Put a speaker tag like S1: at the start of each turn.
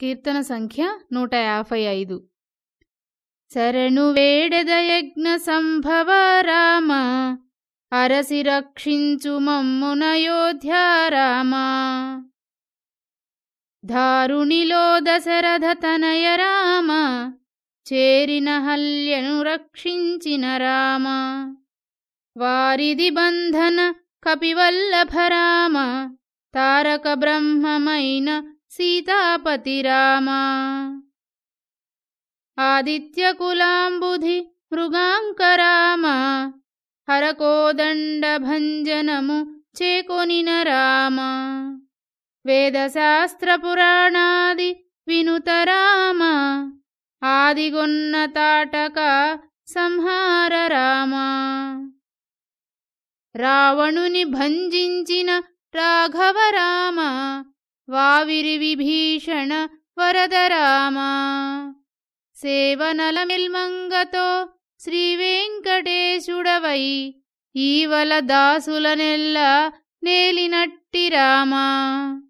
S1: కీర్తన సంఖ్య నూట యాభై ఐదు. శరణు వేడెద యజ్ఞ సంభవ రామ అరసి రక్షించు మమ్మునయోధ్యారామా దారుణిలో దశరథ తనయ రామ చేరిన హల్యను రక్షించిన రామ. వారిది బంధన కపివల్లభ రామ తారక బ్రహ్మమైన సీతాపతి రామా ఆదిత్యకులాంబుధి మృగాంకరామ. హరకోదండభంజనము చేకొనిన రామ వేదశాస్త్రపురాణాది వినుతరామ. ఆదిగొన్న తాటక సంహార రామా రావణుని భంజించిన రాఘవరామ. వావిరివిభీషణ వరదరామా. సేవనలమిల్మంగతో శ్రీవేంకటేశుడవై ఈవల దాసులనెల్ల నేలినట్టి రామా.